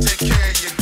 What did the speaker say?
Take care of your